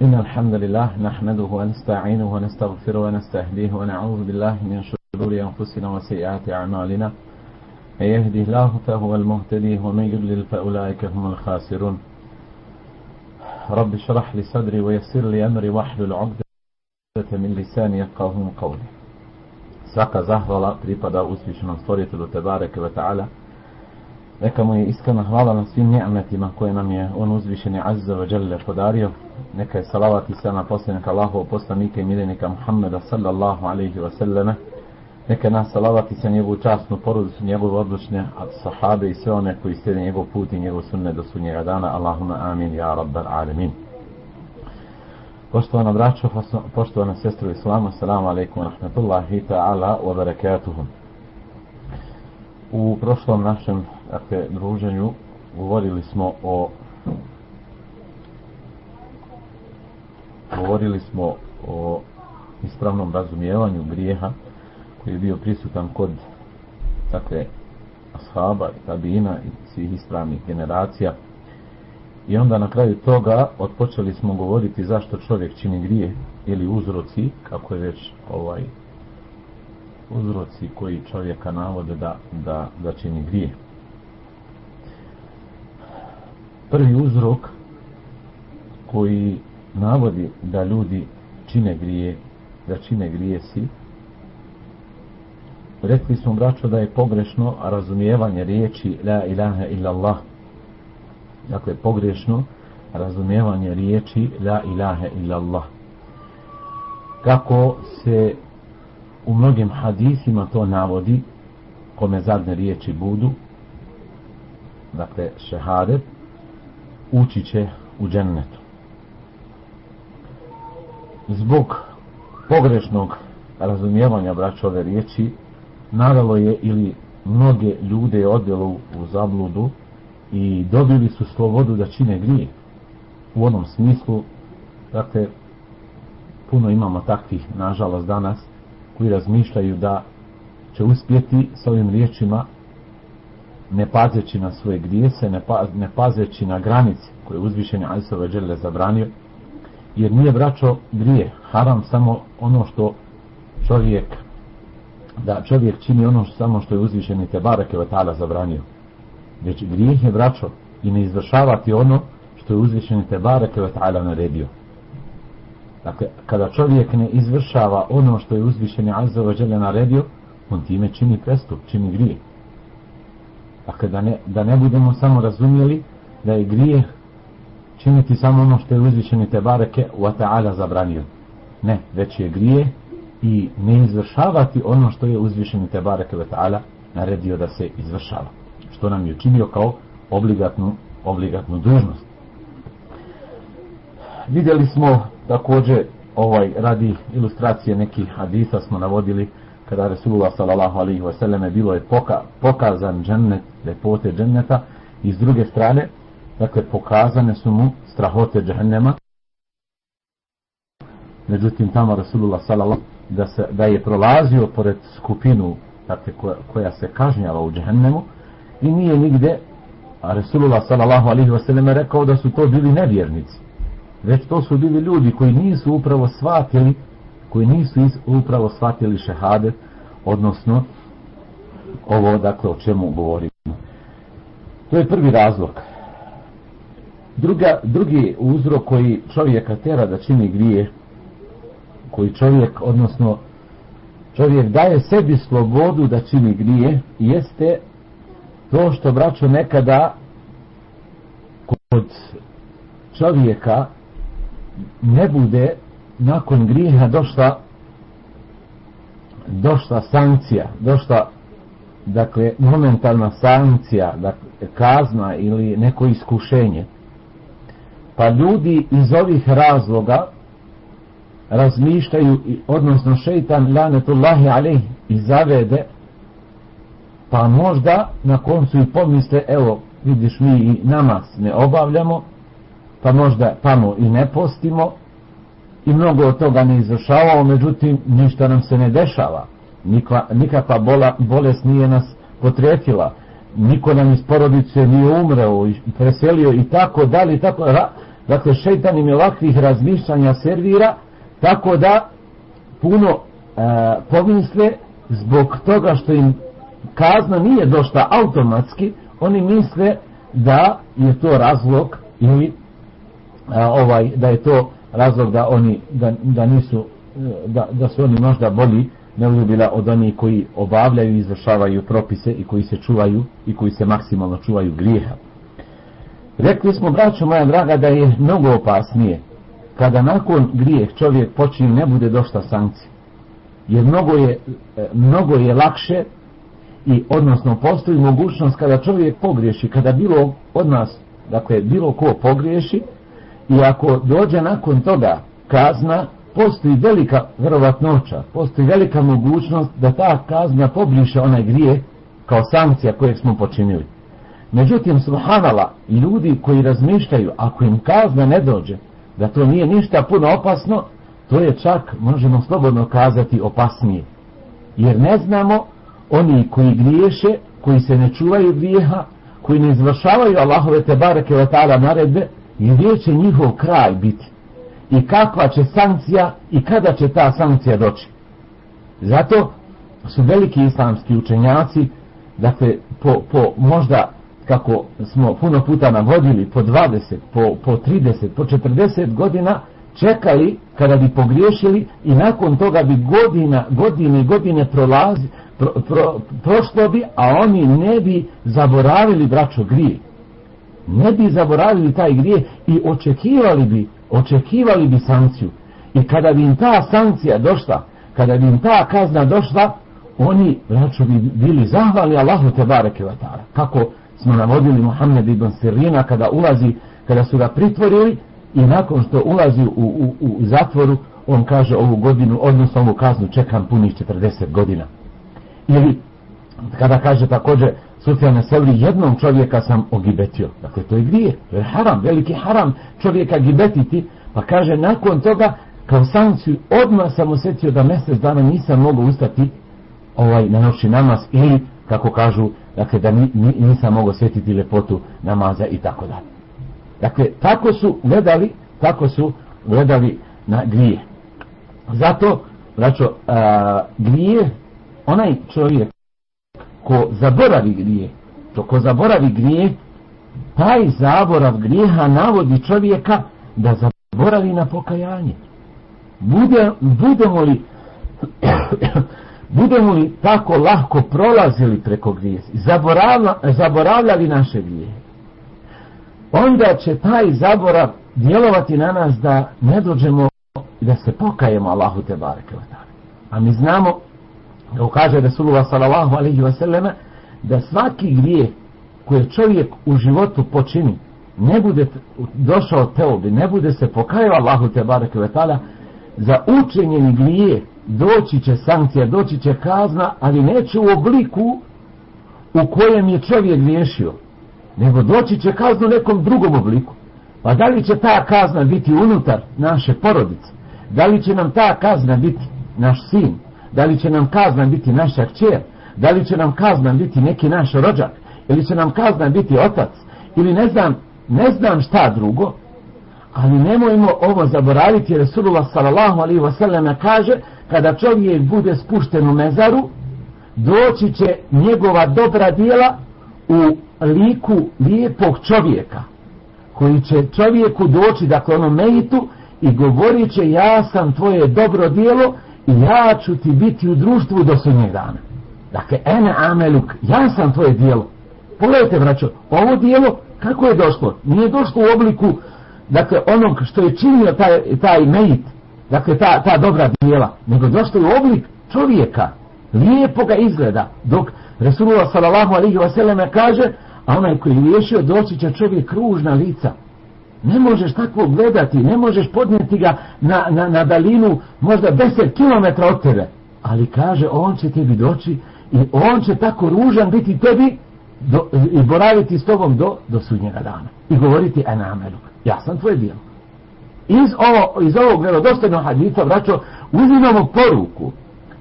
إن الحمد لله نحمده ونستعينه ونستغفره ونستهديه ونعوذ بالله من شرور أنفسنا وسيئات أعمالنا. من يهده الله فهو المهتدي ومن يضلل فأولئك هم الخاسرون. رب اشرح لي صدري ويسر لي أمري واحلل عقدة من لساني يفقهوا قولي. Svaka zahvala pripada uzvišenom stvoritelju Tebareke ve Ta'ala. Neka mu je iskrena hvala na svim ni'metima koje nam je on uzvišeni Azza wa Jalla podario. Neka je salavat i sana posljednika Allahov poslanika i miljenika Muhammeda sallallahu alaihi wa sallame. Neka nas salavati sa njegovu častnu porodicu, njegovu odlučne sahabe i sve one koji slijede njegov put i njegov sunne do sunnjega dana. Allahuma amin, ja rabbal alamin. Poštovana braćo, poštovana sestro Islamu, salamu alaikum wa rahmatullahi ta'ala wa barakatuhum. U prošlom našem dakle, druženju govorili smo o govorili smo o ispravnom razumijevanju grijeha koji je bio prisutan kod dakle, ashaba i tabina i svih ispravnih generacija I onda na kraju toga odpočeli smo govoriti zašto čovjek čini grije ili uzroci, kako je već ovaj uzroci koji čovjeka navode da, da, da čini grije. Prvi uzrok koji navodi da ljudi čine grije, da čine grije si, rekli smo braćo da je pogrešno razumijevanje riječi la ilaha illallah dakle pogrešno razumijevanje riječi la ilaha illallah. Kako se u mnogim hadisima to navodi kome zadne riječi budu dakle šehadet ući će u džennetu zbog pogrešnog razumijevanja braćove riječi navelo je ili mnoge ljude odjelo u zabludu i dobili su slobodu da čine grije. U onom smislu dakle puno imamo takvih nažalost danas koji razmišljaju da će uspjeti s ovim riječima ne pazeći na svoje grijese ne, pa, ne pazeći na granice koje je uzvišenje Ajsove Đele zabranio jer nije vraćao grije haram samo ono što čovjek da čovjek čini ono što, samo što je uzvišeni Tebareke Vatala zabranio već grijeh je vraćao i ne izvršavati ono što je uzvišeni te barake vatala naredio. Dakle, kada čovjek ne izvršava ono što je uzvišeni azza wa naredio, on time čini prestup, čini grijeh. Dakle, da ne, da ne budemo samo razumjeli da je grijeh činiti samo ono što je uzvišeni te bareke wa ta'ala zabranio. Ne, već je grijeh i ne izvršavati ono što je uzvišeni te bareke ve ta'ala naredio da se izvršava što nam je činio kao obligatnu, obligatnu dužnost. Vidjeli smo također ovaj radi ilustracije nekih hadisa smo navodili kada Resulullah sallallahu alaihi wa sallam bilo je poka, pokazan džennet, lepote dženneta i s druge strane, dakle pokazane su mu strahote džennema međutim tamo Resulullah sallallahu da, se, da je prolazio pored skupinu dakle, koja, koja se kažnjava u džennemu i nije nigde a Resulullah sallallahu alaihi wasallam je rekao da su to bili nevjernici. Već to su bili ljudi koji nisu upravo shvatili koji nisu upravo shvatili šehadet odnosno ovo dakle o čemu govorimo. To je prvi razlog. Druga, drugi uzrok koji čovjeka tera da čini grije koji čovjek odnosno čovjek daje sebi slobodu da čini grije jeste to što braćo nekada kod čovjeka ne bude nakon grijeha došla došla sankcija došla dakle momentalna sankcija dakle, kazna ili neko iskušenje. Pa ljudi iz ovih razloga razmišljaju odnosno šeitan lanetullahi alejhi i zavede pa možda na koncu i pomisle evo vidiš mi i namaz ne obavljamo pa možda pamo i ne postimo i mnogo od toga ne izvršavao, međutim ništa nam se ne dešava. Nikla, nikakva bola, bolest nije nas potretila niko nam iz porodice nije umreo i preselio i tako dalje i tako ra, dakle šeitan im je ovakvih razmišljanja servira tako da puno e, pomisle zbog toga što im kazna nije došla automatski oni misle da je to razlog ili a, ovaj da je to razlog da oni da, da nisu eh, da, da su oni možda bolji neuzubila od onih koji obavljaju i izvršavaju propise i koji se čuvaju i koji se maksimalno čuvaju grijeha. Rekli smo, braćo moja draga, da je mnogo opasnije kada nakon grijeh čovjek počinje ne bude došla sankcija. Jer mnogo je, eh, mnogo je lakše i odnosno postoji mogućnost kada čovjek pogriješi, kada bilo od nas, dakle bilo ko pogriješi i ako dođe nakon toga kazna, postoji velika vjerovatnoća, postoji velika mogućnost da ta kazna pobriše onaj grije kao sankcija kojeg smo počinili. Međutim, subhanala, ljudi koji razmišljaju, ako im kazna ne dođe, da to nije ništa puno opasno, to je čak, možemo slobodno kazati, opasnije. Jer ne znamo, oni koji griješe, koji se ne čuvaju grijeha, koji ne izvršavaju Allahove te bareke wa ta'ala naredbe, i gdje će njihov kraj biti i kakva će sankcija i kada će ta sankcija doći. Zato su veliki islamski učenjaci, dakle, po, po možda kako smo puno puta navodili, po 20, po, po 30, po 40 godina, čekali kada bi pogriješili i nakon toga bi godina, godine i godine prolazi, pro, pro, prošlo bi, a oni ne bi zaboravili braćo grije. Ne bi zaboravili taj grije i očekivali bi očekivali bi sankciju. I kada bi im ta sankcija došla, kada bi im ta kazna došla, oni, braćo, bi bili zahvali Allahu te bareke vatara. Kako smo navodili Muhammed ibn Sirina kada ulazi, kada su ga pritvorili i nakon što ulazi u, u, u zatvoru, on kaže ovu godinu, odnosno ovu kaznu čekam punih 40 godina. Ili kada kaže također Sufjana Sevri, jednom čovjeka sam ogibetio. Dakle, to je grije, to je haram, veliki haram čovjeka gibetiti. Pa kaže, nakon toga, kao sankciju, odmah sam osjetio da mjesec dana nisam mogao ustati ovaj, na noći namaz ili, kako kažu, dakle, da ni, ni, nisam mogao sjetiti lepotu namaza i tako dalje. Dakle, tako su gledali, tako su gledali na grije. Zato, znači, grije, onaj čovjek ko zaboravi grije, to ko zaboravi grije, taj zaborav grijeha navodi čovjeka da zaboravi na pokajanje. Bude, budemo li budemo li tako lahko prolazili preko grijeha, zaboravla, zaboravljali naše grijehe, onda će taj zaborav djelovati na nas da ne dođemo da se pokajemo Allahu te bareke A mi znamo da ukaže Resulullah sallallahu alaihi wa sallam da svaki grije koje čovjek u životu počini ne bude došao teobi, ne bude se pokajao Allahu te bareke ve taala za učinjeni grije doći će sankcija, doći će kazna, ali neće u obliku u kojem je čovjek griješio, nego doći će kaznu u nekom drugom obliku. Pa da li će ta kazna biti unutar naše porodice? Da li će nam ta kazna biti naš sin? Da li će nam kazna biti naša kćer, da li će nam kazna biti neki naš rođak, ili će nam kazna biti otac, ili ne znam, ne znam šta drugo, ali nemojmo ovo zaboraviti, jer Resulullah sallallahu alaihi wasallam kaže, kada čovjek bude spušten u mezaru, doći će njegova dobra dijela u liku lijepog čovjeka, koji će čovjeku doći, dakle onom mejitu, i govorit će, ja sam tvoje dobro dijelo, i ja ću ti biti u društvu do sudnjeg dana. Dakle, ene ameluk, ja sam tvoje dijelo. Pogledajte, braćo, ovo dijelo, kako je došlo? Nije došlo u obliku, dakle, onog što je činio taj, taj mejit, dakle, ta, ta dobra dijela, nego došlo u oblik čovjeka, lijepoga izgleda, dok Resulullah sallallahu alaihi wa sallam kaže, a onaj koji je riješio doći će čovjek kružna lica, ne možeš tako gledati, ne možeš podnijeti ga na, na, na dalinu možda 10 km od tebe. Ali kaže, on će tebi doći i on će tako ružan biti tebi do, i boraviti s tobom do, do sudnjega dana. I govoriti, e namenu, ja sam tvoj dijelo. Iz, ovo, iz ovog vjerodostojnog hadita, braćo, uzimamo poruku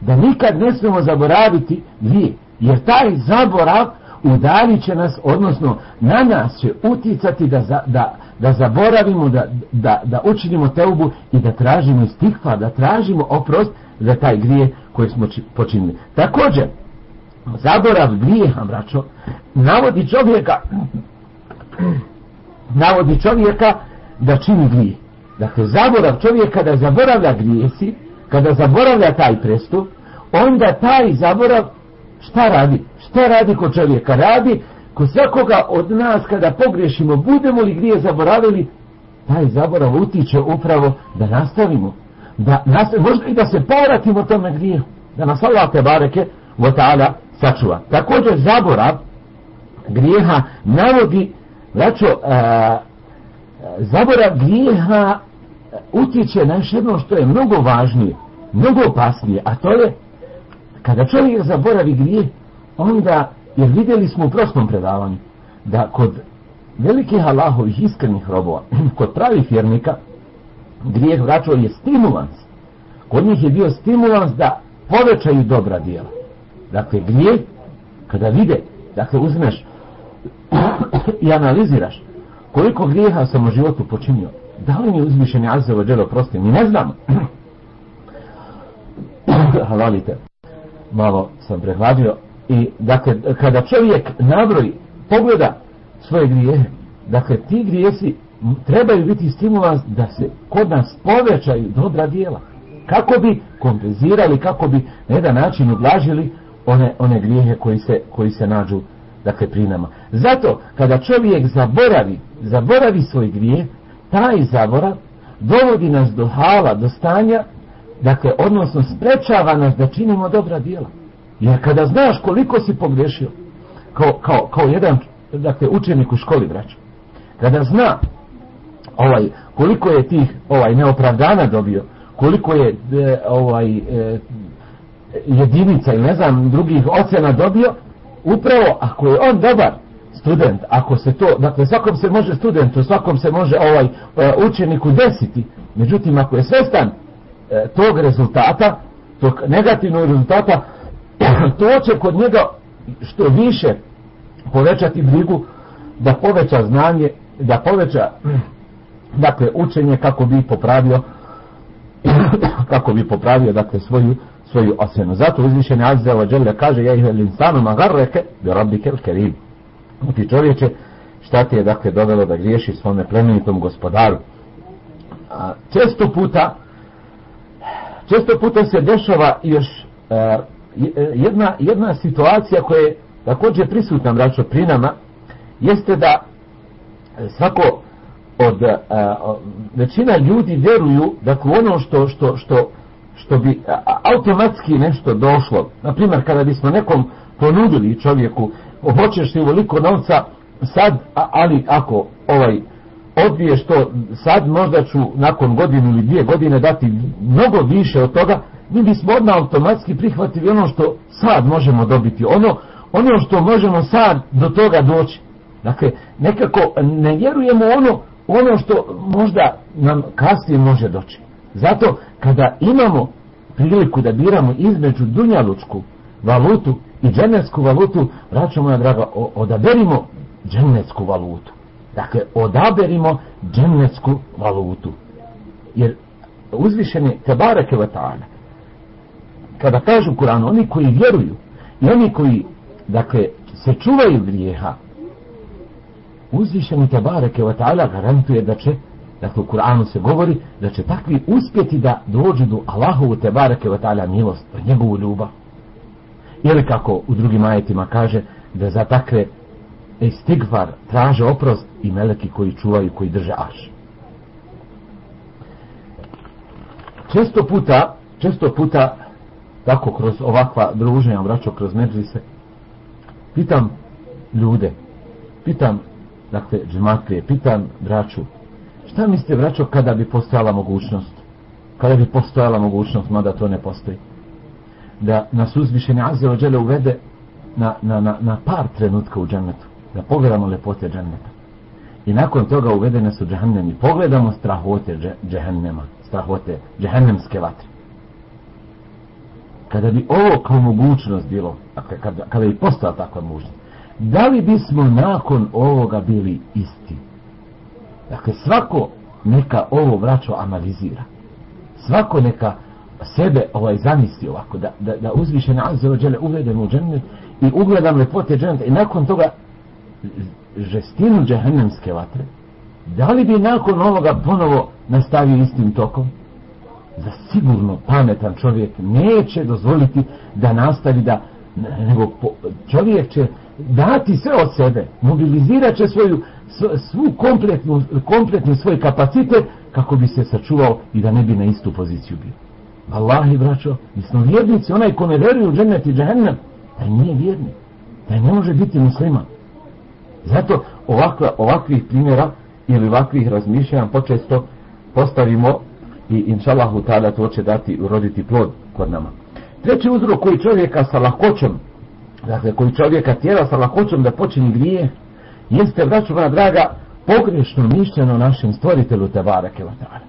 da nikad ne smemo zaboraviti dvije. Jer taj zaborav, udalit će nas, odnosno na nas će uticati da, za, da, da zaboravimo, da, da, da učinimo teubu i da tražimo istikva, da tražimo oprost za taj grije koji smo počinili. Također, zaborav grijeha, braćo, navodi čovjeka navodi čovjeka da čini grije. Dakle, zaborav čovjeka da zaboravlja grijesi, kada zaboravlja taj prestup, onda taj zaborav šta radi? Šta radi kod čovjeka? Radi kod svakoga od nas kada pogrešimo, budemo li grije zaboravili, taj zaborav utiče upravo da nastavimo. Da nastavimo, možda i da se povratimo tome grije. Da nas Allah te bareke wa ta'ala sačuva. Također zaborav grijeha navodi znači, zaborav grijeha utječe na jedno što je mnogo važnije, mnogo opasnije, a to je kada čovjek zaboravi grije, onda, jer vidjeli smo u prošlom predavanju, da kod velikih Allahovih iskrenih robova, kod pravih vjernika, grijeh vraćao je stimulans. Kod njih je bio stimulans da povećaju dobra dijela. Dakle, grijeh, kada vide, dakle, uzmeš i analiziraš koliko grijeha sam u životu počinio, da li mi uzmišljeni Azzevo dželo prosti, mi ne znamo. Halalite, malo sam prehladio. I, dakle, kada čovjek nabroji, pogleda svoje grijehe, dakle, ti grijesi trebaju biti stimulans da se kod nas povećaju dobra dijela. Kako bi kompenzirali, kako bi na jedan način ublažili one, one grijehe koji se, koji se nađu dakle, pri nama. Zato, kada čovjek zaboravi, zaboravi svoj grijeh, taj zaborav dovodi nas do hala, do stanja, dakle, odnosno sprečava nas da činimo dobra djela. Jer kada znaš koliko si pogrešio, kao, kao, kao jedan dakle, učenik u školi, braću, kada zna ovaj, koliko je tih ovaj neopravdana dobio, koliko je e, ovaj e, jedinica ili ne znam drugih ocena dobio, upravo ako je on dobar student, ako se to, dakle svakom se može studentu, svakom se može ovaj e, učeniku desiti, međutim ako je svestan e, tog rezultata, tog negativnog rezultata, to će kod njega što više povećati brigu da poveća znanje, da poveća dakle učenje kako bi popravio kako bi popravio dakle svoju svoju ocenu. Zato uzvišeni Azza wa Jalla kaže ja ih insanu magarreke bi rabbike al-karim. Ti čovječe, šta ti je dakle dovelo da griješi svome plemenitom gospodaru? A, često puta često puta se dešava još a, E, jedna, jedna situacija koja je također prisutna mračno pri nama jeste da svako od e, a, većina ljudi vjeruju dakle ono što, što, što što bi automatski nešto došlo. Na primjer, kada bismo nekom ponudili čovjeku, hoćeš ti ovoliko novca, sad, ali ako ovaj odbiješ to, sad možda ću nakon godinu ili dvije godine dati mnogo više od toga, mi bismo odmah automatski prihvatili ono što sad možemo dobiti. Ono, ono što možemo sad do toga doći. Dakle, nekako ne vjerujemo ono, ono što možda nam kasnije može doći. Zato kada imamo priliku da biramo između dunjalučku valutu i dženevsku valutu, vraćamo moja draga, odaberimo dženevsku valutu. Dakle, odaberimo dženevsku valutu. Jer uzvišeni Tebareke Vatana, kada kažu Kur'an, oni koji vjeruju i oni koji, dakle, se čuvaju grijeha, uzvišeni Tebareke ta'ala garantuje da će Dakle, u Kur'anu se govori da će takvi uspjeti da dođu do Allahovu te barake wa ta'ala milost, do njegovu ljubav. Ili kako u drugim ajetima kaže da za takve istigvar traže oprost i meleki koji čuvaju, koji drže aš. Često puta, često puta, tako kroz ovakva druženja, vraćao kroz međlise, pitam ljude, pitam, dakle, džematlije, pitam braću, Šta mislite, vraćao, kada bi postojala mogućnost? Kada bi postojala mogućnost, mada to ne postoji. Da nas uzvišenje Azze ođele uvede na, na, na, na par trenutka u džennetu. Da pogledamo lepote dženneta. I nakon toga uvede nas u i pogledamo strahote džehennema, Strahote džehennemske vatre. Kada bi ovo kao mogućnost bilo, dakle, kada, kada bi postala takva mogućnost, da li bismo nakon ovoga bili isti? Dakle, svako neka ovo vraćo analizira. Svako neka sebe ovaj zamisli ovako, da, da, da uzviše na azze ođele uvedemo u džennet i ugledam lepote dženneta i nakon toga žestinu džehennemske vatre, da li bi nakon ovoga ponovo nastavio istim tokom? Za sigurno pametan čovjek neće dozvoliti da nastavi da nego čovjek će dati sve od sebe, mobilizirat će svoju svu kompletnu, kompletni svoj kapacitet kako bi se sačuvao i da ne bi na istu poziciju bio. Allahi, braćo, mi smo vjernici, onaj ko ne veruje u džennet i džennem, taj nije vjernik, taj ne može biti musliman. Zato ovakva, ovakvih primjera ili ovakvih razmišljanja počesto postavimo i inšalahu tada to će dati uroditi plod kod nama. Treći uzrok koji čovjeka sa lakoćom, dakle koji čovjeka tjera sa lakoćom da počini grije, jeste, braćo moja draga, pogrešno mišljeno našem stvoritelju Tebara Kevatara.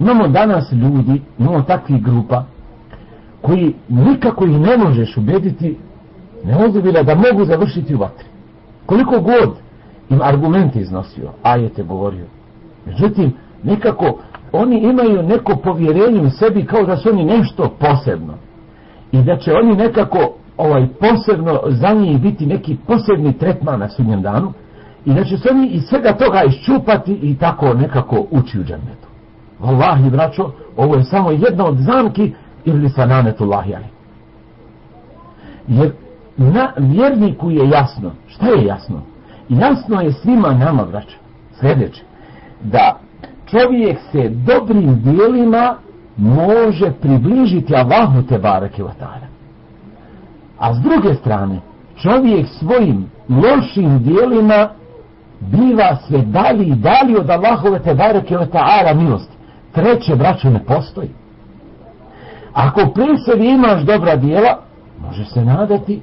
Imamo danas ljudi, imamo takvih grupa, koji nikako ih ne možeš ubediti, ne ozubila da mogu završiti u vatri. Koliko god im argumente iznosio, ajete govorio. Međutim, nikako oni imaju neko povjerenje u sebi kao da su oni nešto posebno. I da će oni nekako ovaj posebno za njih biti neki posebni tretman na sudnjem danu i da će se oni iz svega toga iščupati i tako nekako ući u džennetu. Wallahi, braćo, ovo je samo jedna od zamki ili sa nanetu lahjali. Jer na vjerniku je jasno, šta je jasno? Jasno je svima nama, braćo, sljedeće, da čovjek se dobrim dijelima može približiti Allahu te barake vatara. A s druge strane, čovjek svojim lošim dijelima biva sve dalje i dalje od Allahove te barake vatara milosti. Treće, braćo, ne postoji. Ako pri sebi imaš dobra dijela, može se nadati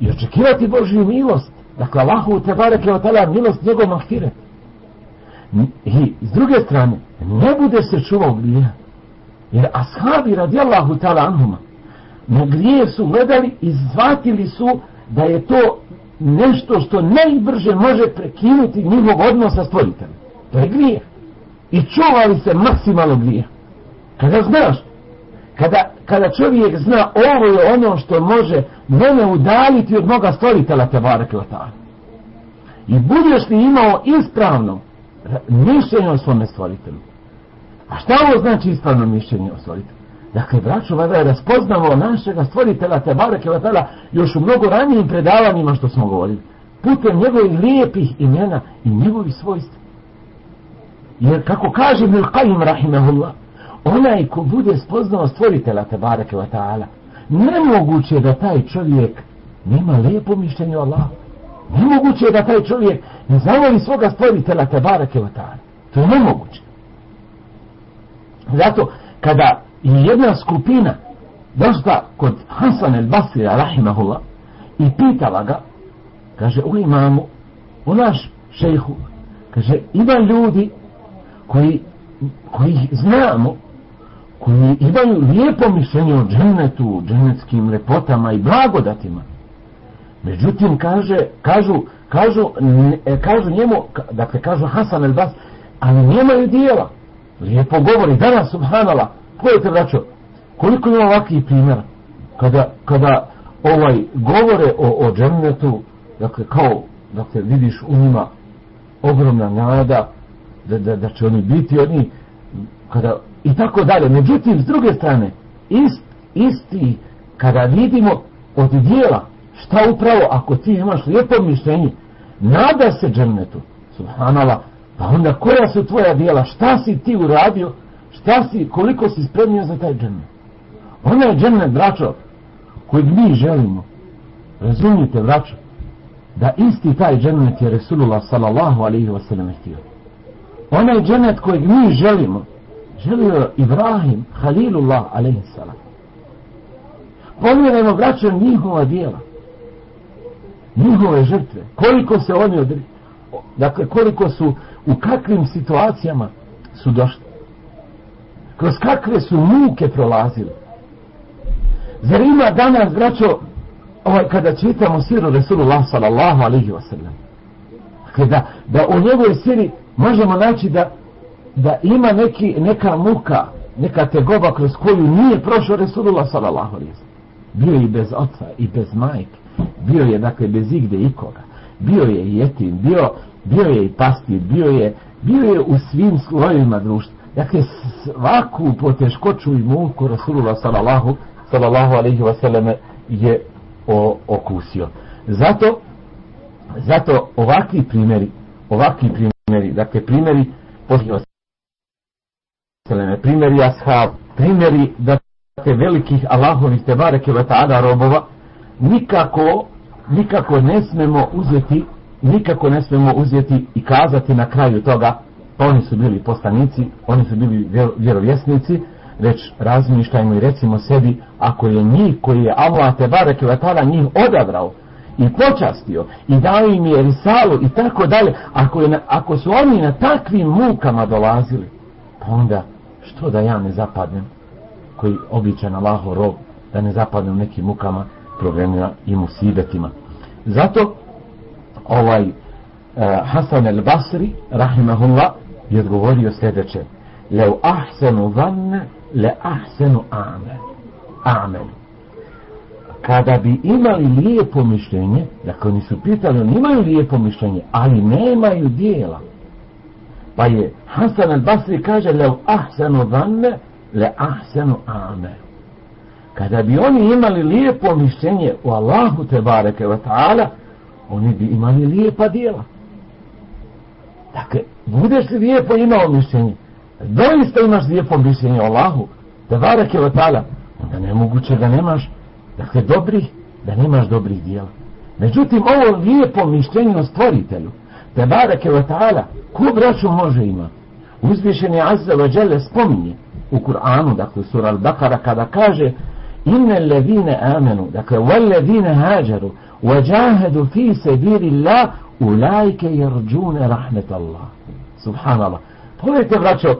i očekivati Božju milost. Dakle, Allahu te barake vatara milost njegov mahfiret. I s druge strane, ne bude se čuvao grija. Jer ashabi radijallahu ta'ala anhuma, na grije su gledali i zvatili su da je to nešto što najbrže može prekinuti njihov odnos sa stvoriteljem. To je grije. I čuvali se maksimalno grije. Kada znaš, kada, kada čovjek zna ovo je ono što može mene udaliti od moga stvoritela te barake I budeš li imao ispravno mišljenje o svome stvoritelju. A šta ovo znači ispravno mišljenje o stvoritelju? Dakle, braćo, vada je da spoznamo našega stvoritela Tebare Kevatala još u mnogo ranijim predavanjima što smo govorili. Putem njegovih lijepih imena i njegovih svojstva. Jer kako kaže Ibn Qajim Rahimahullah, onaj ko bude spoznao stvoritela Tebare Kevatala, nemoguće da taj čovjek nema lijepo mišljenje o Allahu. Nemoguće je da taj čovjek ne zavoli svoga stvoritelja te barake vatara. To je nemoguće. Zato, kada je jedna skupina došla kod Hasan el Basrija, rahimahullah, i pitala ga, kaže, u imamu, u naš šejhu, kaže, ima ljudi koji, koji znamo, koji imaju lijepo mišljenje o džennetu, džennetskim lepotama i blagodatima, Međutim, kaže, kažu, kažu, e, kažu njemu, dakle, kažu Hasan el Bas, ali nemaju dijela. Lijepo govori, danas, subhanala, pojete, braćo, koliko ima ovakvih primjera, kada, kada ovaj, govore o, o džennetu, dakle, kao, dakle, vidiš u njima ogromna nada, da, da, da će oni biti oni, kada, i tako dalje. Međutim, s druge strane, ist, isti, kada vidimo od dijela, šta upravo ako ti imaš lijepo mišljenje nada se džennetu subhanala pa onda koja su tvoja dijela? Šta si ti uradio? Šta si koliko si spremio za taj džennet? Ona je džennet braćo kojeg mi želimo razumijete braćo da isti taj džennet je Resulullah sallallahu alaihi wa sallam htio. Onaj džennet kojeg mi želimo želio Ibrahim Halilullah alaihi sallam Pomjerajmo, braćo, njihova dijela njihove žrtve, koliko se oni odri, dakle koliko su, u kakvim situacijama su došli, kroz kakve su muke prolazili. Zar ima danas, braćo, ovaj, kada čitamo siru Resulullah sallallahu alaihi wa sallam, dakle, da, da u njegovoj siri možemo naći da, da ima neki, neka muka, neka tegoba kroz koju nije prošao Resulullah sallallahu alaihi wa sallam. Bio i bez oca i bez majke. Bio je, dakle, bez igde ikoga. Bio je i jetim, bio, bio je i pastir, bio je, bio je u svim slojima društva. Dakle, svaku poteškoću i muku Rasulullah sallallahu, sallallahu alaihi wa sallam je o, okusio. Zato, zato ovakvi primjeri, ovakvi primjeri, dakle primjeri posljedno primjeri ashab, primjeri dakle velikih Allahovih tebareke wa ta'ala robova, nikako, nikako ne smemo uzeti, nikako ne smemo uzeti i kazati na kraju toga, pa oni su bili poslanici, oni su bili vjerovjesnici, već razmišljajmo i recimo sebi, ako je njih koji je Allah te barek i vatala njih odabrao i počastio i dao im je risalu i tako dalje, ako, je na, ako su oni na takvim mukama dolazili, pa onda što da ja ne zapadnem, koji običan Allaho rob, da ne zapadnem nekim mukama, problemima i musibetima. Zato ovaj uh, Hasan el Basri, rahimahullah, je odgovorio sljedeće. Leu ahsenu vanne le ahsenu amel. Amel. Kada bi imali lijepo mišljenje, dakle oni su pitali, oni imaju lijepo mišljenje, ali nemaju dijela. Pa je Hasan al-Basri kaže, le ahsenu vanne, le ahsenu amel. Kada bi oni imali lijepo mišljenje u Allahu te bareke wa ta'ala, oni bi imali lijepa dijela. Dakle, budeš li lijepo imao mišljenje, doista imaš lijepo mišljenje o Allahu, te bareke ve taala, onda nemoguće da nemaš, dakle, dobrih, da nemaš dobrih dijela. Međutim, ovo lijepo mišljenje o stvoritelju, te bareke ve taala, ko braću može ima? Uzvišen je Azza wa Jelle spominje u Kur'anu, dakle, sura Al-Bakara, kada kaže, inne levine amenu, dakle, wal levine hađaru, وجاهدوا في سبيل الله أولئك يرجون رحمة الله subhanallah. Pogledajte, braćo,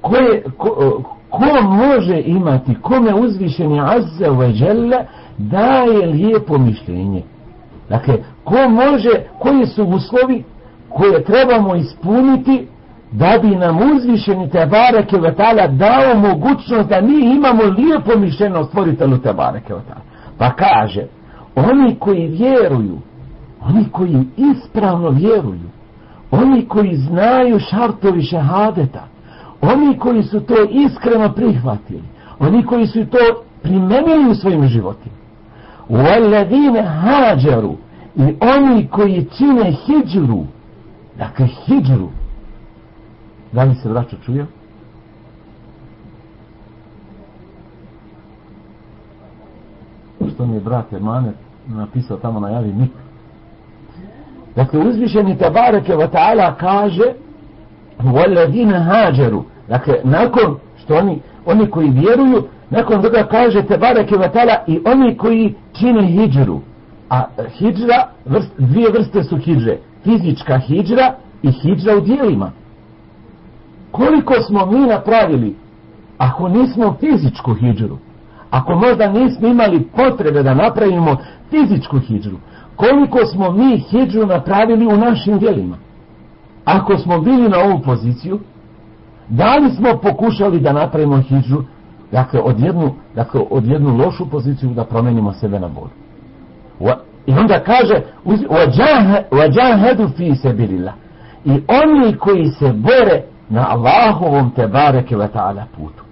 ko, je, ko, ko može imati, kome uzvišeni azze u eđele, daje lijepo mišljenje. Dakle, ko može, koji su uslovi koje trebamo ispuniti da bi nam uzvišeni Tebare Kevetala dao mogućnost da mi imamo lijepo mišljenje o stvoritelju Tebare Kevetala. Pa kaže, oni koji vjeruju, oni koji ispravno vjeruju, oni koji znaju šartovi šehadeta, oni koji su to iskreno prihvatili, oni koji su to primenili u svojim životima, u aladine hađaru i oni koji čine hijđuru, dakle hijđuru, da li se vraća čuje? Što mi je brate Manet napisao tamo na javi nikad. Dakle, uzvišeni Tabareke wa ta'ala kaže وَالَّذِينَ هَاجَرُوا Dakle, nakon što oni, oni koji vjeruju, nakon toga kaže Tabareke wa ta'ala i oni koji čine hijđru. A hijđra, vrst, dvije vrste su hijđre. Fizička hijđra i hijđra u dijelima. Koliko smo mi napravili ako nismo fizičku hijđru? Ako možda nismo imali potrebe da napravimo fizičku hijđru, koliko smo mi hijđu napravili u našim dijelima. Ako smo bili na ovu poziciju, da li smo pokušali da napravimo hijđu, dakle, od jednu, dakle, od jednu lošu poziciju da promenimo sebe na bolju. I onda kaže, وَجَاهَدُ فِي سَبِلِلَّهِ I oni koji se bore na Allahovom te bareke ve ta'ala putu.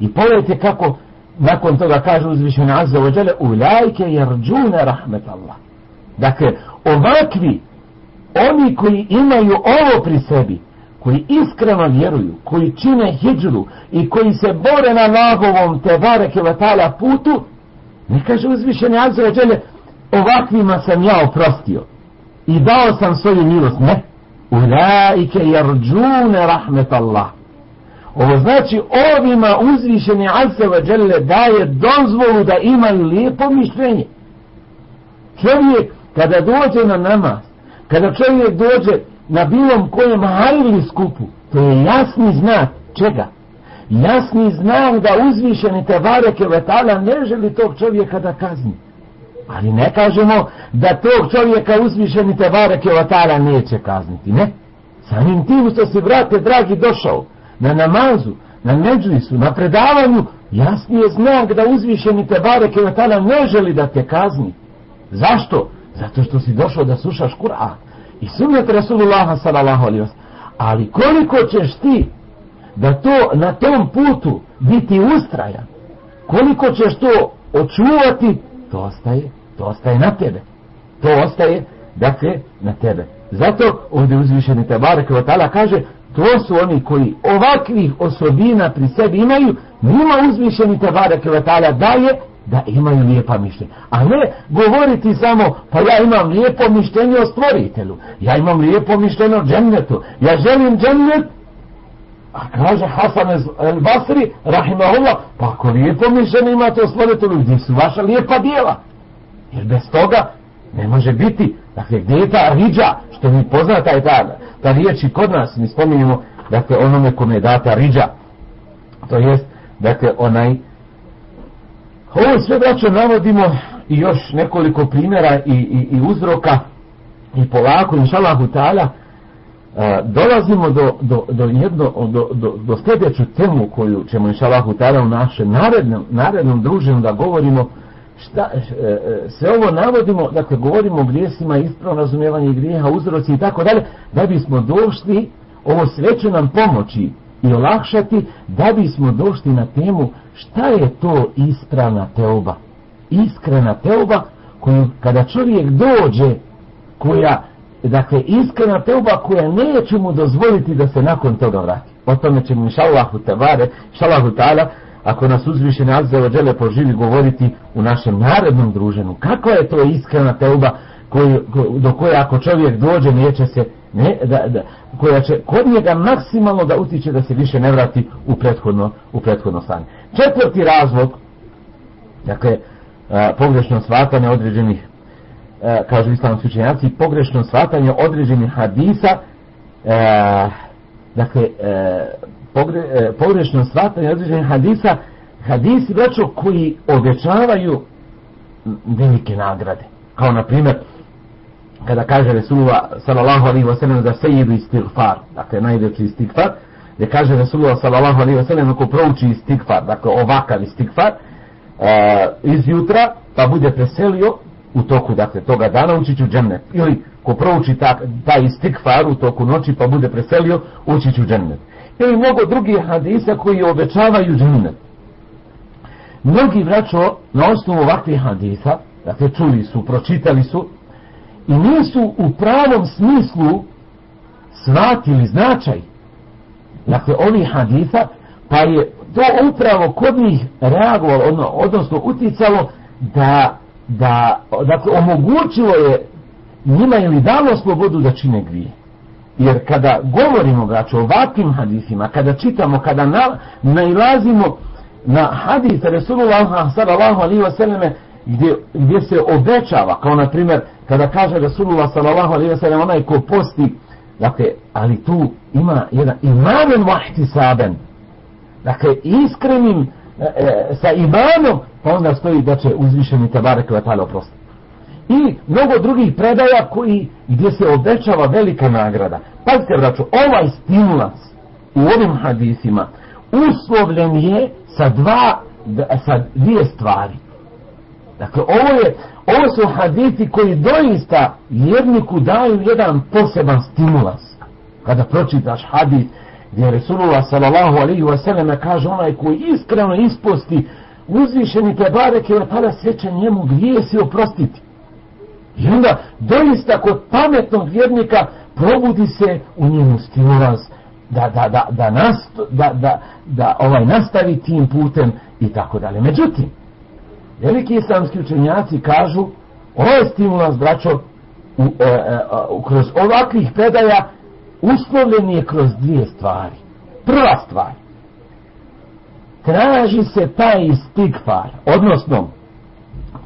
I pogledajte kako nakon toga kaže uzvišeni Azza wa Jale, ulajke jerđune rahmet Allah. Dakle, ovakvi, oni koji imaju ovo pri sebi, koji iskreno vjeruju, koji čine hijđru i koji se bore na Allahovom te bareke taala putu, ne kaže uzvišeni Azza wa Jale, ovakvima sam ja oprostio i dao sam svoju milost. Ne, Ulaike jerđune rahmet Allah. Ovo znači ovima uzvišeni Azza wa daje dozvolu da imaju lijepo mišljenje. Čovjek kada dođe na namaz, kada čovjek dođe na bilom kojem hajli skupu, to je jasni znak čega? Jasni znak da uzvišeni Tevareke vetala ne želi tog čovjeka da kazni. Ali ne kažemo da tog čovjeka uzvišeni te bareke vatara neće kazniti. Ne. Samim tim što si, brate, dragi, došao na namazu, na međuisu, na predavanju, jasni je znak da uzvišeni te bareke vatara ne želi da te kazni. Zašto? Zato što si došao da slušaš Kur'an. I sunnet Rasulullaha sallallahu alaihi wasallam. Ali koliko ćeš ti da to na tom putu biti ustrajan, koliko ćeš to očuvati, to ostaje, to ostaje na tebe. To ostaje, dakle, na tebe. Zato ovdje uzvišeni Tebare Kvatala kaže, to su oni koji ovakvih osobina pri sebi imaju, njima uzvišeni Tebare Kvatala daje da imaju lijepa mišljenja. A ne govoriti samo, pa ja imam lijepo mišljenje o stvoritelju, ja imam lijepo mišljenje o džennetu, ja želim džennet, A kaže Hasan el Basri, rahimahullah, pa ako lijepo mišljenje imate o stvoritelju, gdje su vaša lijepa dijela? Jer bez toga ne može biti. Dakle, gdje je ta riđa, što mi poznata je ta, ta riječ i kod nas, mi spominjemo, dakle, onome kome je data riđa. To jest, dakle, onaj... Ovo sve, braćo, navodimo i još nekoliko primjera i, i, i uzroka i polako, inšalahu ta'ala, dolazimo do, do, do, jedno, do, do, do sljedeću temu koju ćemo inšalahu ta'ala u našem narednom, narednom druženju da govorimo šta, e, e, sve ovo navodimo dakle govorimo o grijesima ispravno razumijevanje grijeha uzroci i tako dalje da bismo došli ovo sve će nam pomoći i olakšati da bismo došli na temu šta je to ispravna teoba iskrena teoba koju kada čovjek dođe koja dakle iskrena teoba koja neće mu dozvoliti da se nakon toga vrati. O tome ćemo inšallahu tebare, inšallahu ta'ala, ako nas uzviše na Azza ođele poživi govoriti u našem narednom druženu. Kako je to iskrena teuba koju, do koje ako čovjek dođe neće se, ne, da, da, koja će kod njega maksimalno da utiče da se više ne vrati u prethodno, u prethodno stanje. Četvrti razlog, dakle, pogrešno svatanje određenih a, kažu islamski učenjaci, pogrešno shvatanje određenih hadisa, a, dakle, a, pogre, e, pogrešno shvatanje određenih hadisa, hadisi, braćo, koji obećavaju velike nagrade. Kao, na primjer, kada kaže Resulullah sallallahu alaihi wa sallam za sejidu istighfar, dakle, najveći istighfar, gdje kaže Resulullah sallallahu alaihi wa sallam ako prouči istighfar, dakle, ovakav istighfar, uh, e, iz jutra, pa bude preselio, u toku dakle toga dana ući ću džennet ili ko prouči ta, taj istikfar u toku noći pa bude preselio ući ću džennet E, ili mnogo drugih hadisa koji obećavaju džennet mnogi vraćo na osnovu ovakvih hadisa dakle čuli su, pročitali su i nisu u pravom smislu svatili značaj dakle ovih hadisa pa je to upravo kod njih reagovalo ono, odnosno uticalo da da dakle, omogućilo je njima ili dalo slobodu da čine grije. Jer kada govorimo braćo, o ovakvim hadisima, kada čitamo, kada na, nailazimo na hadis Resulullah sallallahu alaihi wasallam gdje, gdje se obećava, kao na primjer kada kaže Resulullah sallallahu alaihi wasallam onaj ko posti, dakle, ali tu ima jedan imanen vahti saben, dakle, iskrenim e, e, sa imanom pa onda stoji da će uzvišeni tabarek kvetale oprostiti. I mnogo drugih predaja koji, gdje se obećava velika nagrada. Pazite, braću, ovaj stimulans u ovim hadisima uslovljen je sa dva, sa dvije stvari. Dakle, ovo, je, ovo su hadisi koji doista jedniku daju jedan poseban stimulans. Kada pročitaš hadis gdje Resulullah sallallahu alaihi wa sallam kaže onaj koji iskreno isposti uzvišeni te bareke od tada sve će njemu grijesi oprostiti. I onda doista kod pametnog vjernika probudi se u njemu stimulans da, da, da, da, nast, da, da, da ovaj nastavi tim putem i tako dalje. Međutim, veliki islamski učenjaci kažu ovaj stimulans, braćo, u, e, e, u, kroz ovakvih predaja uslovljen je kroz dvije stvari. Prva stvar, traži se taj istigfar, odnosno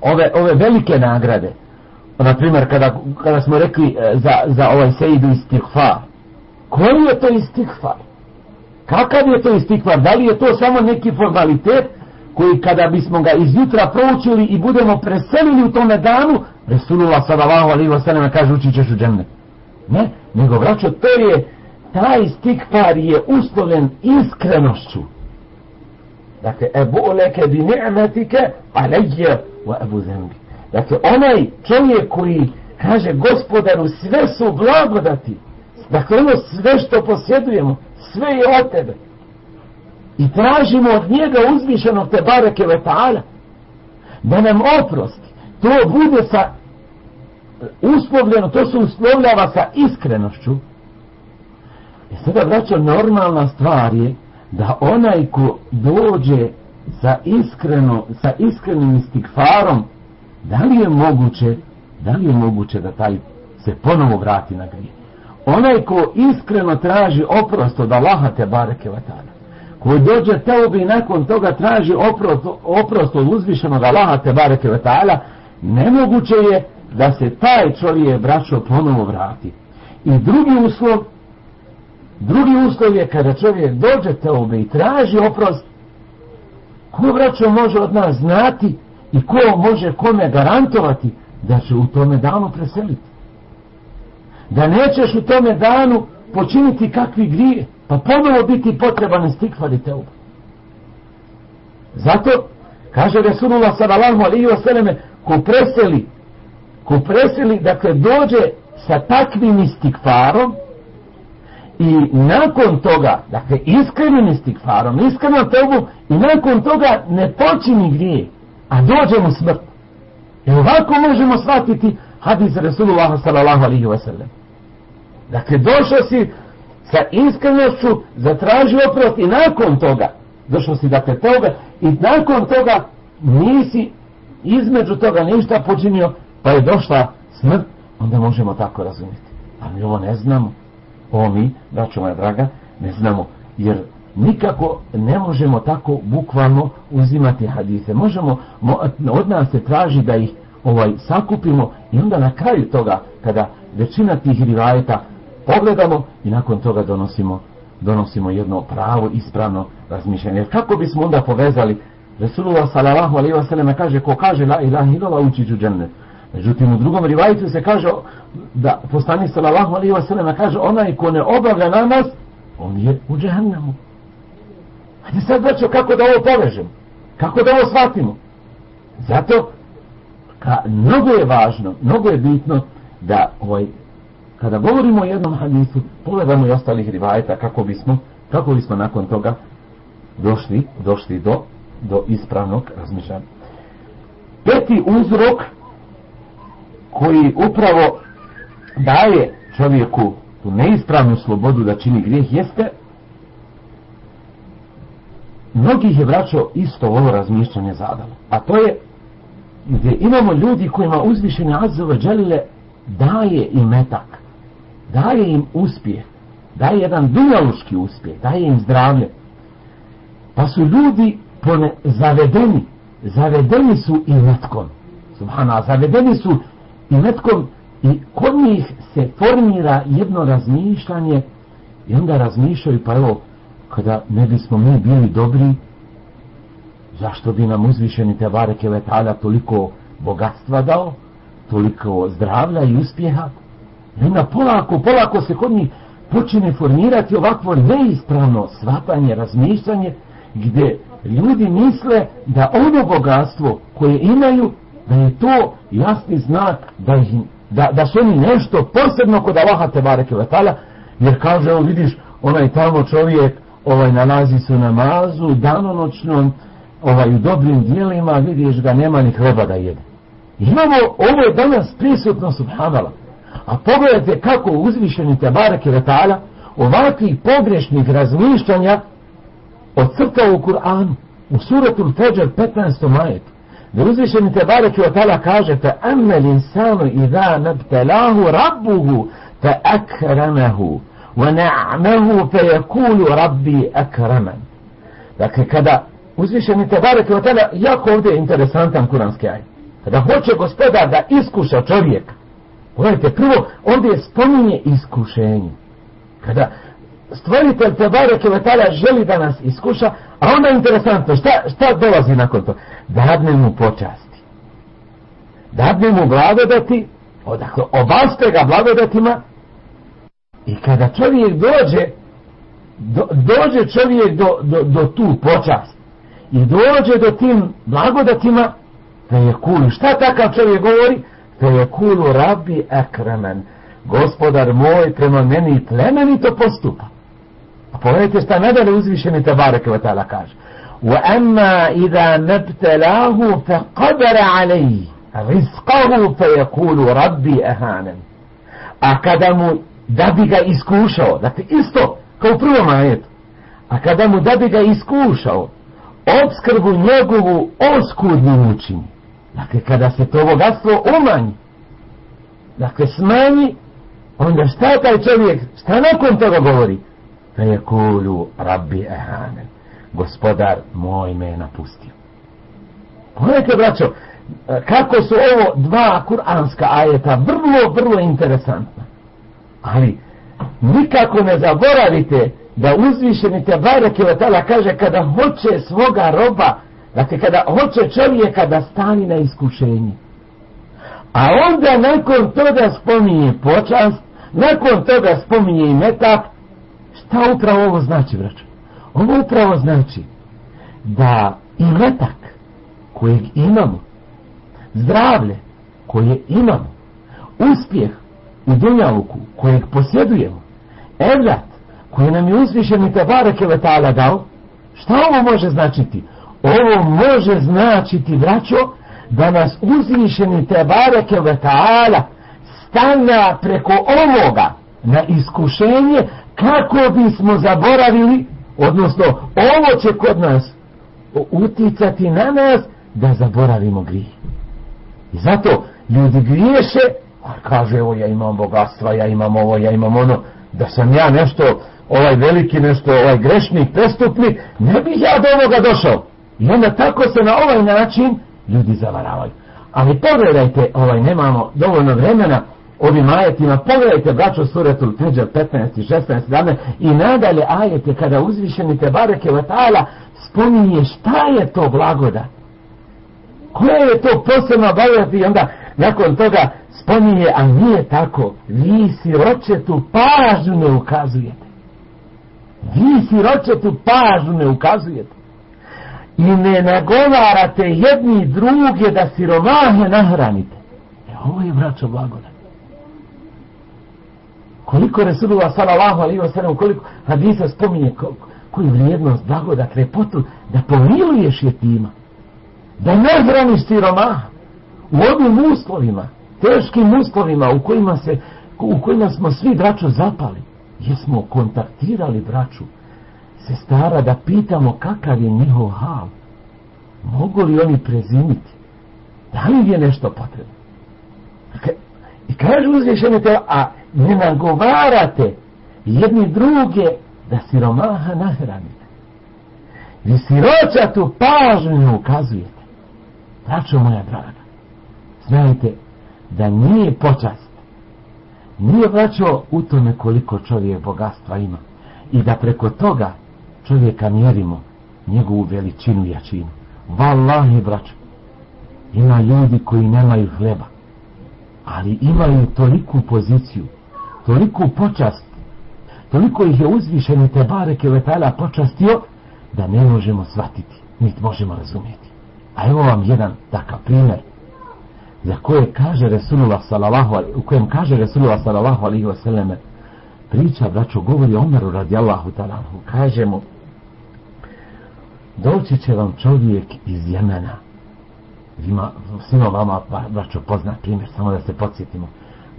ove, ove velike nagrade, na primjer kada, kada smo rekli e, za, za ovaj sejdu istigfar, koji je to istigfar? Kakav je to istigfar? Da li je to samo neki formalitet koji kada bismo ga izjutra proučili i budemo preselili u tome danu, Resulullah sallallahu alaihi wa sallam kaže ući ćeš u džennet. Ne, nego vraćo, to je, taj stikfar je uslovljen iskrenošću. Dakle, ebu leke bi ni'metike, alejje wa ebu zembi. Dakle, onaj čovjek koji kaže gospodaru, sve su blagodati. Dakle, ono sve što posjedujemo, sve je od tebe. I tražimo od njega uzvišenog te bareke vetala da nam oprosti. To bude sa uslovljeno, to se uslovljava sa iskrenošću. I sada vraća normalna stvar je da onaj ko dođe sa iskreno, sa iskrenim istikfarom, da li je moguće, da li je moguće da taj se ponovo vrati na grije? Onaj ko iskreno traži oprost od Allaha te bareke vatana, ko dođe teobi i nakon toga traži oprost, oprost od uzvišenog Allaha te bareke vatana, nemoguće je da se taj čovjek braćo ponovo vrati. I drugi uslov, drugi uslov je kada čovjek dođe teobi i traži oprost, ko braćo može od nas znati i ko može kome garantovati da će u tome danu preseliti? Da nećeš u tome danu počiniti kakvi grije, pa ponovo biti potreban stikvar i teuba. Zato, kaže Resulullah sallallahu alaihi wa sallame, ko preseli, ko preseli, dakle, dođe sa takvim istikvarom, i nakon toga, dakle, iskrenim istikfarom, iskrenom tobom i nakon toga ne počini grije, a dođe mu smrt. I ovako možemo shvatiti hadis Resulullah sallallahu alaihi wa sallam. Dakle, došao si sa iskrenošću, zatražio oprost i nakon toga, došao si dakle toga i nakon toga nisi između toga ništa počinio, pa je došla smrt, onda možemo tako razumjeti. A mi ovo ne znamo. Ovo mi, braćo moja draga, ne znamo. Jer nikako ne možemo tako bukvalno uzimati hadise. Možemo, od nas se traži da ih ovaj sakupimo i onda na kraju toga, kada većina tih rivajeta pogledamo i nakon toga donosimo donosimo jedno pravo ispravno razmišljanje. Kako bismo onda povezali Resulullah sallallahu alaihi wasallam kaže ko kaže la ilaha illallah ući u džennet. Međutim u drugom rivajcu se kaže da postani sallallahu alaihi wasallam kaže onaj ko ne obavlja namaz on je u džehennemu. Hajde sad braćo kako da ovo povežemo. Kako da ovo shvatimo. Zato ka, mnogo je važno, mnogo je bitno da ovaj kada govorimo o jednom hadisu, pogledamo i ostalih rivajeta kako bismo, kako bismo nakon toga došli, došli do, do ispravnog razmišljanja. Peti uzrok koji upravo daje čovjeku tu neispravnu slobodu da čini grijeh jeste mnogih je vraćao isto ovo razmišljanje zadalo. A to je gdje imamo ljudi kojima uzvišenje Azove Đelile daje i metak daje im uspjeh, daje jedan dunjaluški uspjeh, daje im zdravlje. Pa su ljudi pone, zavedeni, zavedeni su i metkom. Subhana, zavedeni su i metkom i kod njih se formira jedno razmišljanje i onda razmišljaju, pa evo, kada ne bismo mi bili dobri, zašto bi nam uzvišeni te bareke vetalja toliko bogatstva dao, toliko zdravlja i uspjeha, I na polako, polako se kod njih počine formirati ovakvo neispravno svatanje, razmišljanje, gdje ljudi misle da ono bogatstvo koje imaju, da je to jasni znak da, ih, da, da su oni nešto posebno kod Allaha te bareke letala, jer kaže, evo vidiš, onaj tamo čovjek ovaj nalazi se u namazu, danonoćnom, ovaj u dobrim dijelima, vidiš ga, nema ni hleba da jede. Imamo, ovo je danas prisutno, subhanala, A pogledajte kako uzvišeni Tebarek i Retala ovakvih pogrešnih razmišljanja odcrtao u Kur'anu u suratul Fajr 15. majetu. Da uzvišeni Tebarek i Retala kaže fa amme l'insanu idha nabtelahu rabbuhu fa akramahu وَنَعْمَهُ فَيَكُولُ رَبِّي أَكْرَمًا rabbi. Dakle, kada uzvišeni Tebarek i Retala jako ovdje je interesantan kuranski aj. Kada hoće gospodar da iskuša čovjeka Pogledajte, prvo, ovdje je spominje iskušenje. Kada stvoritelj Tebare Kevetala želi da nas iskuša, a onda je interesantno, šta, šta dolazi nakon to? Dadne mu počasti. Dadne mu blagodati, odakle, obaste ga blagodatima, i kada čovjek dođe, do, dođe čovjek do, do, do tu počast, i dođe do tim blagodatima, da je kulu. Šta takav čovjek govori? Da je kulu rabbi ekremen. Gospodar moj prema meni plemenito postupa. A pogledajte šta nadalje uzvišeni Tebare Kvetala kaže. وَأَمَّا إِذَا نَبْتَلَاهُ فَقَدَرَ عَلَيْهِ رِزْقَهُ فَيَكُولُ رَبِّي أَهَانًا A kada mu da bi ga iskušao, dakle isto kao u prvom ajetu, a kada mu da bi ga iskušao, obskrbu njegovu oskudnim učini. Dakle, kada se to bogatstvo umanji, dakle, smanji, onda šta taj čovjek, šta nakon toga govori? Da je kulu rabbi ehanen. Gospodar moj me je napustio. Pogledajte, braćo, kako su ovo dva kuranska ajeta vrlo, vrlo interesantna. Ali, nikako ne zaboravite da uzvišeni te bareke vatala kaže kada hoće svoga roba, dakle kada hoće čovjeka da stani na iskušenje. A onda nakon toga spominje počast, nakon toga spominje i metak, šta upravo ovo znači, braćo? Ovo upravo znači da i metak kojeg imamo, zdravlje koje imamo, uspjeh i dunjaluku kojeg posjedujemo, evrat koji nam je uzvišeni i tebare kevetala dao, šta ovo može značiti? Ovo može značiti, braćo, da nas uzvišeni tebare kevetala stanja preko ovoga na iskušenje kako bismo zaboravili, odnosno ovo će kod nas uticati na nas da zaboravimo grije. I zato ljudi griješe, a kaže evo ja imam bogatstva, ja imam ovo, ja imam ono, da sam ja nešto ovaj veliki nešto, ovaj grešnik, prestupnik, ne bih ja do ovoga došao. I onda tako se na ovaj način ljudi zavaravaju. Ali pogledajte, ovaj, nemamo dovoljno vremena ovim ajetima, pogledajte braćo suretu Teđer 15 i 16 dane i nadalje ajete kada uzvišeni te bareke vatala spominje šta je to blagoda. Koja je to posebno blagodat i onda nakon toga spominje, a nije tako, vi siroče tu pažnju ne ukazujete. Vi siročetu pažu ne ukazujete. I ne nagovarate jedni druge da siromahe nahranite. E ovo je braćo blagodat. Koliko Resulullah sallallahu alaihi wa sallam, koliko hadisa spominje koju vrijednost, blagodat, lepotu, da pomiluješ je tima. Da ne nahraniš siromaha u ovim uslovima, teškim uslovima u kojima, se, u kojima smo svi braćo zapali jesmo kontaktirali braću se stara da pitamo kakav je njihov hal. Mogu li oni prezimiti? Da li je nešto potrebno? I kaže uzvišene te a ne nagovarate jedni druge da siromaha nahranite. Vi siroća tu pažnju ukazujete. Braćo moja draga znajte da nije počast nije vraćao u tome koliko čovjek bogatstva ima i da preko toga čovjeka mjerimo njegovu veličinu i jačinu. Wallahi, braćo, ima ljudi koji nemaju hleba, ali imaju toliku poziciju, toliku počast, toliko ih je uzvišen i te bareke letala počastio, da ne možemo shvatiti, niti možemo razumjeti. A evo vam jedan takav primjer za koje kaže Resulullah sallallahu u kojem kaže Resulullah sallallahu alaihi wa sallam priča braćo govori Omeru radijallahu talahu kaže mu doći će vam čovjek iz Jemena. Ima svima vama braćo poznat primjer samo da se podsjetimo.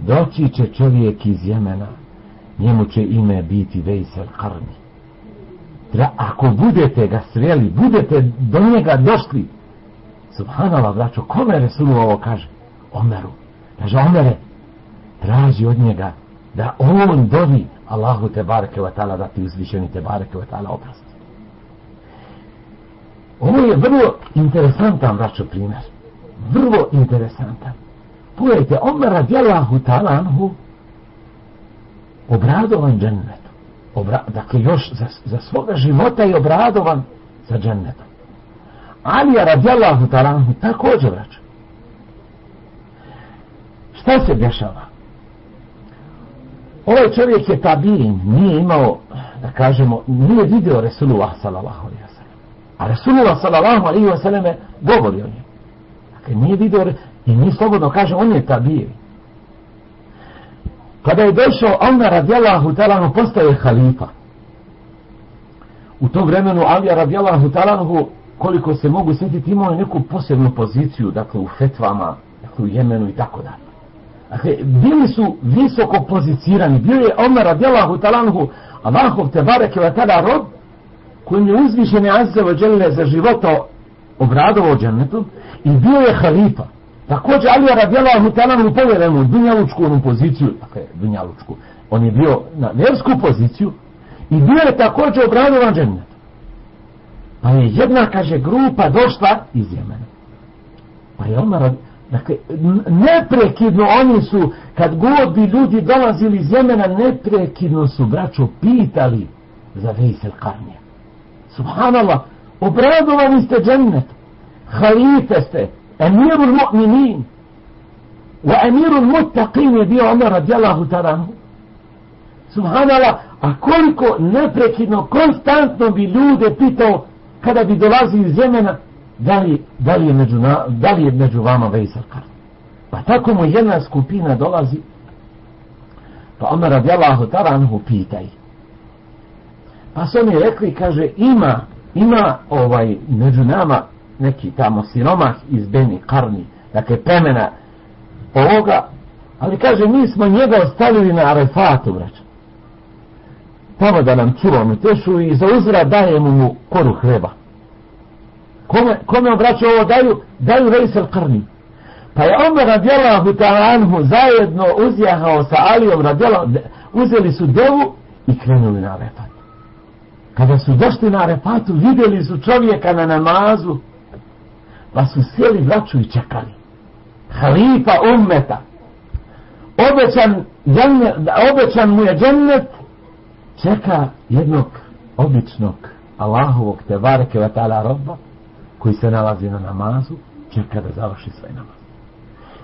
Doći će čovjek iz Jemena njemu će ime biti Vejsel Karni Tra, ako budete ga sreli budete do njega došli. Subhanallah braćo kome Resulullah ovo kaže? Omeru. Kaže, Omere, traži od njega da on dovi Allahu te bareke wa ta'ala da ti uzvišeni te bareke wa ta'ala oprosti. Ovo je vrlo interesantan vraću primjer. Vrlo interesantan. Pogledajte, Omer radijallahu ta'ala anhu obradovan džennetu. obra, dakle još za, za svoga života je obradovan za džennetom. Alija ta'ala anhu također vraća. Šta se dešava? Ovaj čovjek je tabin, nije imao, da kažemo, nije vidio Resulullah sallallahu alaihi wa sallam. A Resulullah sallallahu alaihi wa sallam govori o njemu. Dakle, nije vidio, i mi slobodno kaže, on je tabin. Kada je došao Omer radijallahu talanu, postaje halifa. U tom vremenu Alija radijallahu talanu, koliko se mogu sjetiti, imao je neku posebnu poziciju, dakle u fetvama, dakle u Jemenu i tako dalje. Dakle, bili su visoko pozicirani. Bio je Omer radijallahu talanu, Allahov te bareke wa tada rob, kojim je uzvišen azze vođeline za života obradovao džennetu i bio je halifa. Također Ali radijalahu talanhu mu povjerenu dunjalučku onu poziciju, dakle dunjalučku, on je bio na vjersku poziciju i bio je također obradovan džennet. Pa je jedna, kaže, grupa došla iz Jemena. Pa je ona, Dakle, neprekidno oni su, kad god bi ljudi dolazili iz Jemena, neprekidno su, braćo, pitali za Vejsel Karnija. Subhanallah, obradovali ste džennet, halite ste, emirul mu'minin, wa emirul mutaqin je bio Omer radijalahu taranu. Subhanallah, a koliko neprekidno, konstantno bi ljude pitao kada bi dolazili iz Jemena, da li, da li, je, među, da li je među vama Vejsar Pa tako mu jedna skupina dolazi pa Omer radijalahu taranhu pitaj. Pa su oni rekli, kaže, ima, ima ovaj među nama neki tamo siromah iz Beni Karni, dakle plemena ovoga, ali kaže, mi smo njega ostavili na Arefatu, braća. Tamo da nam čuvamo tešu i za uzra dajemo mu koru hleba. Kome, kome obraćaju ovo daju? Daju Vejsel Karni. Pa je Omer radijalahu ta'anhu zajedno uzjahao sa Alijom radijalahu, uzeli su devu i krenuli na Arefat. Kada su došli na Arefatu, vidjeli su čovjeka na namazu, pa su sjeli vraću i čekali. Halifa ummeta. Obećan, džennet, obećan mu je džennet, čeka jednog običnog Allahovog te vareke vatala robba, koji se nalazi na namazu, čeka da završi svoj namaz.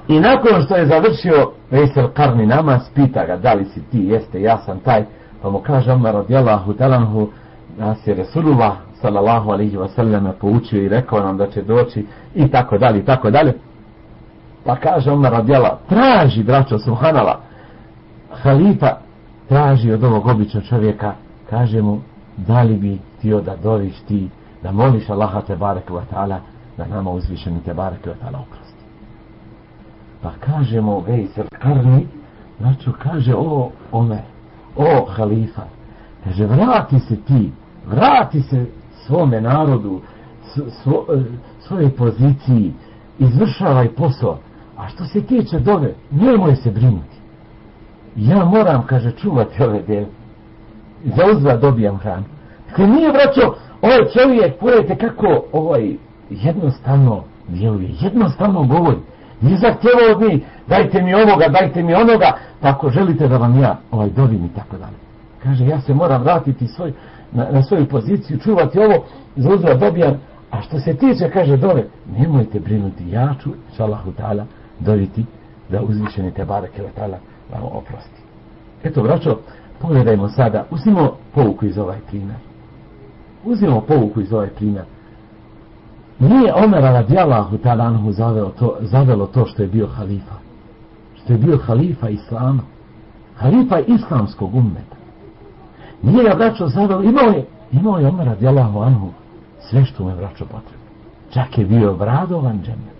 I nakon što je završio Vesel Karni namaz, pita ga da li si ti, jeste, ja sam taj, pa mu kaže Omar radijallahu talanhu, nas je Resulullah sallallahu alaihi wasallam poučio i rekao nam da će doći i tako dalje i tako dalje. Pa kaže Omer radijala traži braćo suhanala halifa traži od ovog običnog čovjeka kaže mu da li bi htio da doviš ti da moliš Allaha te bareke ve ta'ala da nama uzvišeni te bareke ve ta'ala oprosti pa kažemo vejsel karni znači kaže o Omer o halifa kaže vrati se ti vrati se svome narodu, svo, svoje poziciji, izvršavaj posao. A što se tiče dove, nemoj se brinuti. Ja moram, kaže, čuvati ove deve. Za uzva dobijam hranu. Dakle, nije vraćao, ovaj čovjek, pogledajte kako ovaj jednostavno djeluje, jednostavno govori. Nije zahtjevao od njih, dajte mi ovoga, dajte mi onoga, pa ako želite da vam ja ovaj dobim i tako dalje. Kaže, ja se moram vratiti svoj, na, na svoju poziciju, čuvati ovo, za uzvrat dobijam, a što se tiče, kaže dole, nemojte brinuti, ja ću, šalahu ta'ala, dobiti da uzvišeni te barake ta'ala vam oprosti. Eto, braćo, pogledajmo sada, uzimo pouku iz ovaj primjer. Uzimo povuku iz ove primjer. Nije Omer radijalahu talanhu zavelo to, zavelo to što je bio halifa. Što je bio halifa islama. Halifa islamskog ummeta nije ga braćo zavelo, imao je, imao je Omer radijalahu anhu sve što mu je braćo potrebno. Čak je bio vradovan džemlja.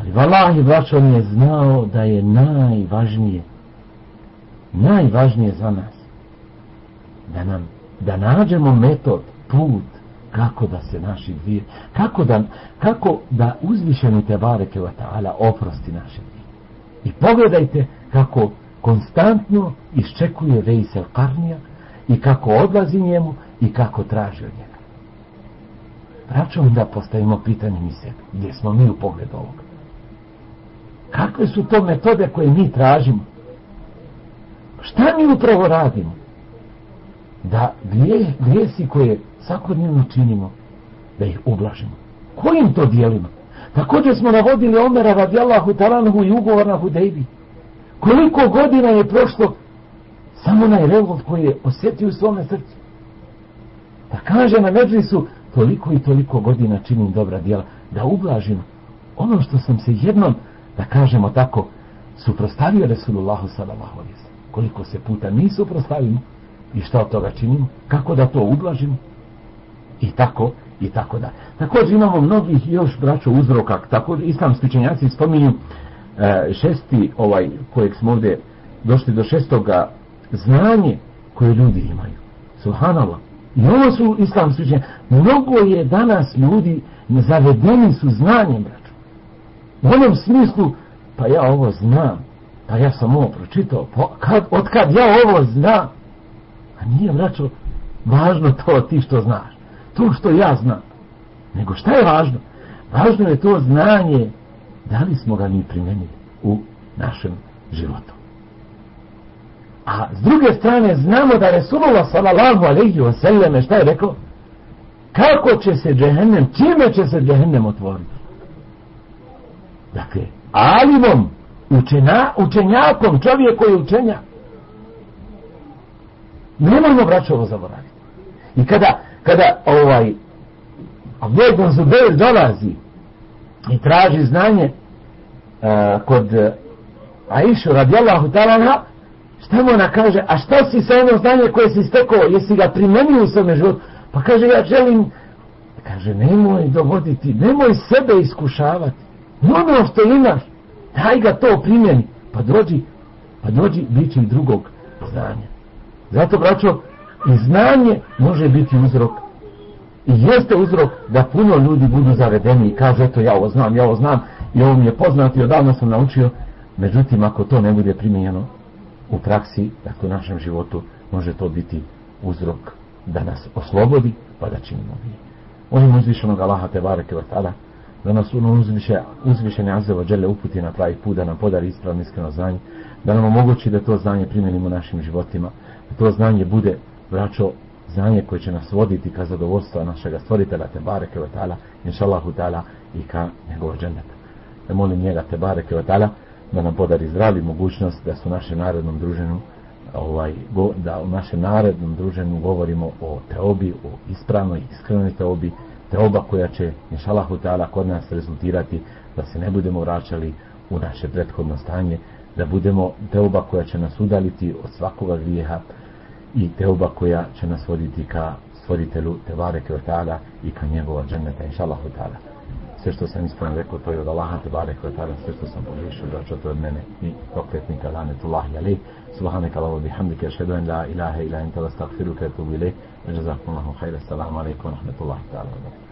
Ali valahi braćo mi je znao da je najvažnije, najvažnije za nas, da nam, da nađemo metod, put, kako da se naši dvije, kako da, kako da uzvišeni te bareke wa ta'ala oprosti naše dvije. I pogledajte kako konstantno iščekuje Vejsel Karnija, i kako odlazi njemu i kako traži od njega. Vraćamo da postavimo pitanje mi sebi. Gdje smo mi u pogledu ovoga? Kakve su to metode koje mi tražimo? Šta mi upravo radimo? Da grijesi koje svakodnevno činimo, da ih ublažimo. Kojim to dijelima? Također smo navodili Omera radijallahu talanhu i ugovor na Hudejbi. Koliko godina je prošlo samo onaj revolt koji je osjetio u svome srcu. Da kaže na Međlisu, toliko i toliko godina činim dobra dijela, da ublažim ono što sam se jednom, da kažemo tako, suprostavio Resulullahu sallallahu alaihi Koliko se puta mi suprostavimo i što od toga činimo, kako da to ublažimo i tako i tako da. Također imamo mnogih još braćo uzroka, također islamski učenjaci spominju e, šesti ovaj kojeg smo ovdje došli do šestoga znanje koje ljudi imaju. Subhanallah. I ovo su islamski učenjaci. Mnogo je danas ljudi zavedeni su znanjem, braćo. U onom smislu, pa ja ovo znam, pa ja sam ovo pročitao, pa kad, od kad ja ovo znam, a nije, braćo, važno to ti što znaš to što ja znam. Nego šta je važno? Važno je to znanje da li smo ga mi primenili u našem životu. A s druge strane znamo da Resulullah sallallahu alaihi wa sallam šta je rekao? Kako će se džehennem, čime će se džehennem otvoriti? Dakle, alimom, učena, učenjakom, čovjek koji je učenjak. Nemojmo braćovo zaboraviti. I kada kada ovaj Abdel Zubair dolazi i traži znanje uh, kod Aishu radijallahu talana šta mu ona kaže? A šta si sa ono znanje koje si stekao? Jesi ga primenio u svome životu? Pa kaže ja želim. Kaže nemoj dovoditi nemoj sebe iskušavati. Ono što imaš daj ga to primjeni. Pa dođi pa dođi bit će i drugog znanja zato braćo i znanje može biti uzrok. I jeste uzrok da puno ljudi budu zavedeni i kaže eto ja ovo znam, ja ovo znam i ovo mi je poznato i odavno sam naučio. Međutim ako to ne bude primjenjeno u praksi, dakle u našem životu može to biti uzrok da nas oslobodi pa da činimo vi onim uzvišenog Allaha te bareke wa ta'ala da nas ono uzviše, uzvišene azeva džele uputi na pravi put da nam podari ispravno iskreno znanje da nam omogući da to znanje primjenimo u našim životima to znanje bude braćo znanje koje će nas voditi ka zadovoljstva našeg stvoritelja te bareke ve taala inshallahu taala i ka njegov džennet. Da molim njega te bareke ve taala da nam podari zdravi mogućnost da su našem narodnom druženju ovaj go, da u našem narodnom druženju govorimo o teobi, o ispravnoj iskrenoj teobi, teoba koja će inshallahu taala kod nas rezultirati da se ne budemo vraćali u naše prethodno stanje, da budemo teuba koja će nas udaliti od svakoga grijeha, i teuba koja će nas voditi ka stvoritelju Tevare Kvetala i ka njegova dženeta, inša Allah Sve što sam ispravno rekao, to je od Allaha Tevare Kvetala, sve što sam pogrišio, braćo, to je od mene i prokletnika Lanetullahi Ali. Subhanak Allah, bihamdike, ašhedu en la ilaha ila enta, vas takfiru kretu bile, jazakum Allahu khair, alaikum, rahmetullahi ta'ala.